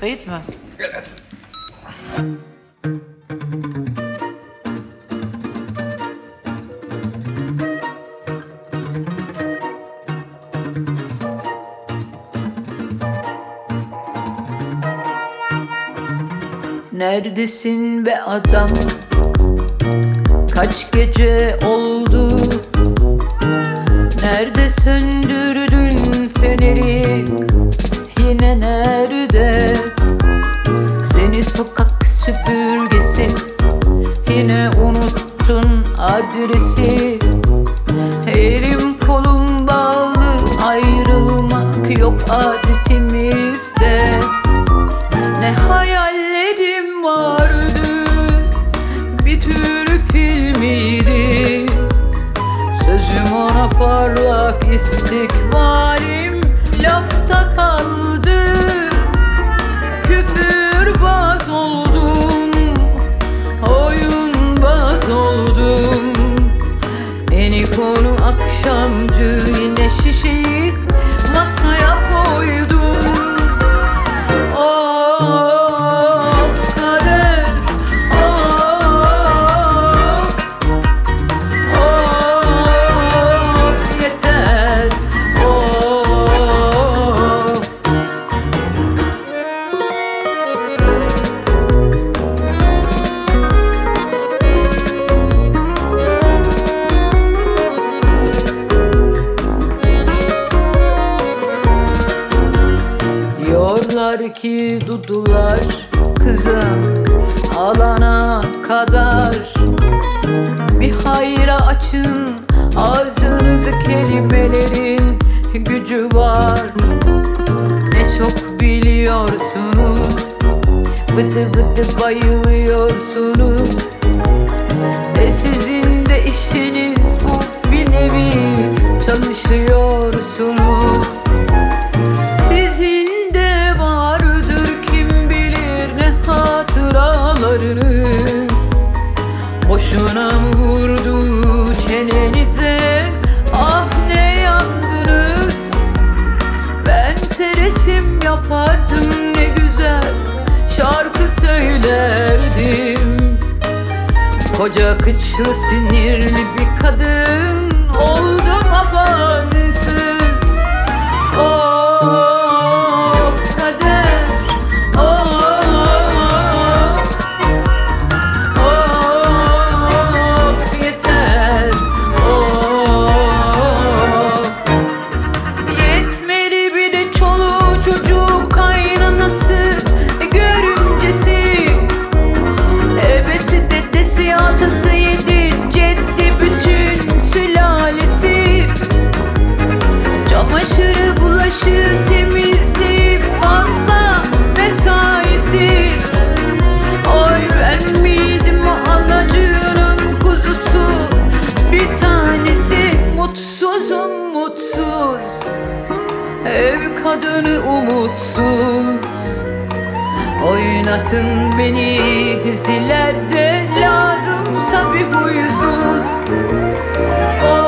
Kayıt mı? Evet. Neredesin be adam? Kaç gece oldu? Nerede söndürdün Ne hayallerim vardı. Bir Türk filmiydi. Sözüm ona parlak istikbalim. Lafta kaldı Diyorlar ki dudular kızım alana kadar. Bir hayra açın ağzınızı kelimelerin gücü var. Ne çok biliyorsunuz Vıdı vıdı bayılıyorsunuz. E sizin de işiniz bu bir nevi Boşuna vurdu çenenize? Ah ne yandınız? Ben resim yapardım ne güzel şarkı söylerdim. Koca kıçlı sinirli bir kadın oldum abansız Bulaşığı temizliği fazla mesaisi. Oy ben miydim o anacığının kuzusu. Bir tanesi mutsuzum mutsuz. Ev kadını umutsuz. Oynatın beni dizilerde lazımsa bir huysuz. Oh